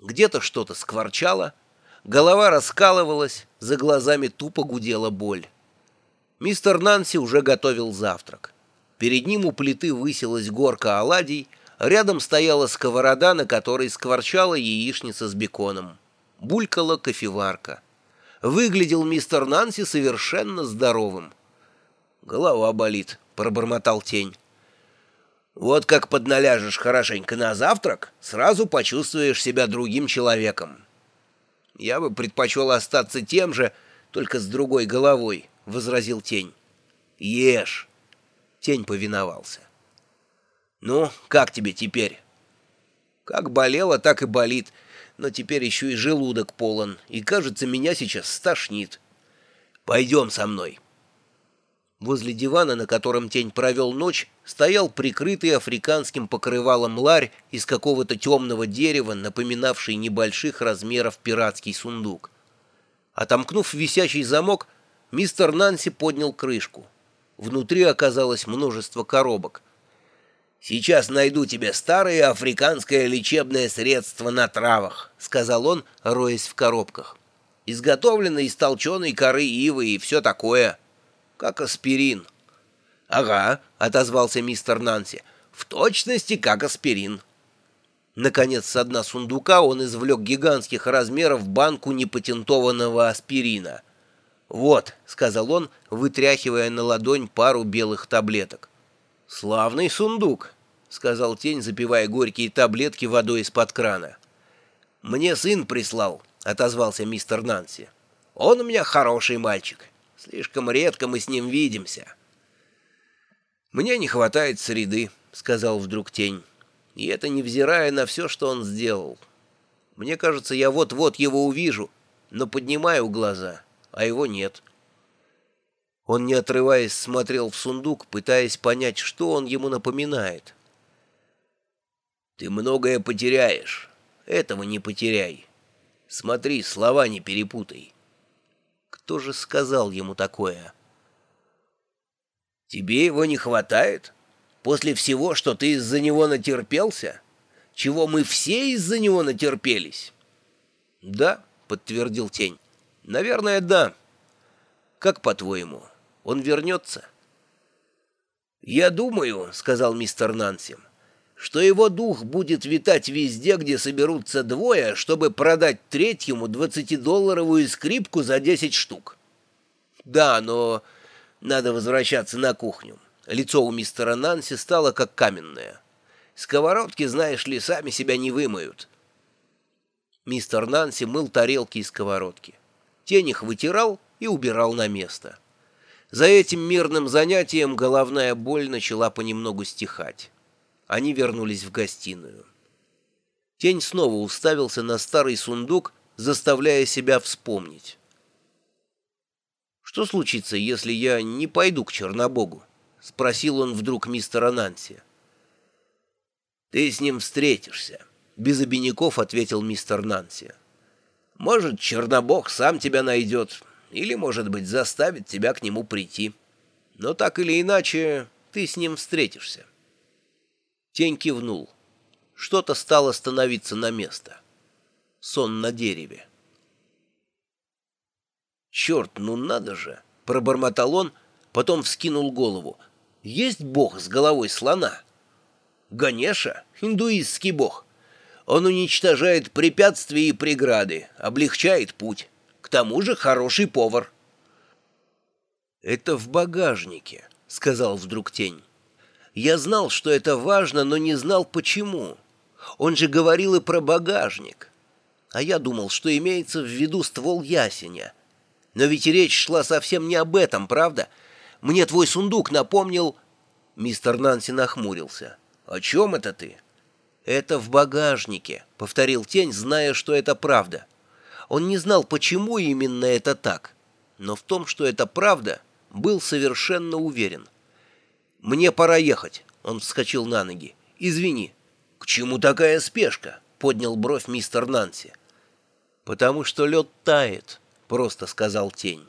Где-то что-то скворчало, голова раскалывалась, за глазами тупо гудела боль. Мистер Нанси уже готовил завтрак. Перед ним у плиты высилась горка оладий, рядом стояла сковорода, на которой скворчала яичница с беконом. Булькала кофеварка. Выглядел мистер Нанси совершенно здоровым. «Голова болит», — пробормотал тень. «Вот как подналяжешь хорошенько на завтрак, сразу почувствуешь себя другим человеком». «Я бы предпочел остаться тем же, только с другой головой», — возразил тень. «Ешь». Тень повиновался. «Ну, как тебе теперь?» «Как болело, так и болит, но теперь еще и желудок полон, и, кажется, меня сейчас стошнит. Пойдем со мной». Возле дивана, на котором тень провел ночь, стоял прикрытый африканским покрывалом ларь из какого-то темного дерева, напоминавший небольших размеров пиратский сундук. Отомкнув висячий замок, мистер Нанси поднял крышку. Внутри оказалось множество коробок. «Сейчас найду тебе старое африканское лечебное средство на травах», — сказал он, роясь в коробках. «Изготовлено из толченой коры ивы и все такое» как аспирин». «Ага», — отозвался мистер Нанси, — «в точности как аспирин». Наконец, с дна сундука он извлек гигантских размеров банку непатентованного аспирина. «Вот», — сказал он, вытряхивая на ладонь пару белых таблеток. «Славный сундук», — сказал тень, запивая горькие таблетки водой из-под крана. «Мне сын прислал», — отозвался мистер Нанси. «Он у меня хороший мальчик. Слишком редко мы с ним видимся. «Мне не хватает среды», — сказал вдруг тень. «И это невзирая на все, что он сделал. Мне кажется, я вот-вот его увижу, но поднимаю глаза, а его нет». Он, не отрываясь, смотрел в сундук, пытаясь понять, что он ему напоминает. «Ты многое потеряешь. Этого не потеряй. Смотри, слова не перепутай». Кто же сказал ему такое? «Тебе его не хватает? После всего, что ты из-за него натерпелся? Чего мы все из-за него натерпелись?» «Да», — подтвердил тень. «Наверное, да. Как по-твоему, он вернется?» «Я думаю», — сказал мистер Нанси, что его дух будет витать везде, где соберутся двое, чтобы продать третьему двадцатидолларовую скрипку за десять штук. Да, но надо возвращаться на кухню. Лицо у мистера Нанси стало как каменное. Сковородки, знаешь ли, сами себя не вымоют. Мистер Нанси мыл тарелки и сковородки. Тень их вытирал и убирал на место. За этим мирным занятием головная боль начала понемногу стихать. Они вернулись в гостиную. Тень снова уставился на старый сундук, заставляя себя вспомнить. «Что случится, если я не пойду к Чернобогу?» — спросил он вдруг мистера Нанси. «Ты с ним встретишься», — без обиняков ответил мистер Нанси. «Может, Чернобог сам тебя найдет, или, может быть, заставит тебя к нему прийти. Но так или иначе, ты с ним встретишься». Тень кивнул. Что-то стало становиться на место. Сон на дереве. «Черт, ну надо же!» — пробормотал он, потом вскинул голову. «Есть бог с головой слона?» «Ганеша, индуистский бог. Он уничтожает препятствия и преграды, облегчает путь. К тому же хороший повар». «Это в багажнике», — сказал вдруг тень. Я знал, что это важно, но не знал, почему. Он же говорил и про багажник. А я думал, что имеется в виду ствол ясеня. Но ведь речь шла совсем не об этом, правда? Мне твой сундук напомнил...» Мистер Нанси нахмурился. «О чем это ты?» «Это в багажнике», — повторил тень, зная, что это правда. Он не знал, почему именно это так, но в том, что это правда, был совершенно уверен. «Мне пора ехать», — он вскочил на ноги. «Извини». «К чему такая спешка?» — поднял бровь мистер Нанси. «Потому что лед тает», — просто сказал тень.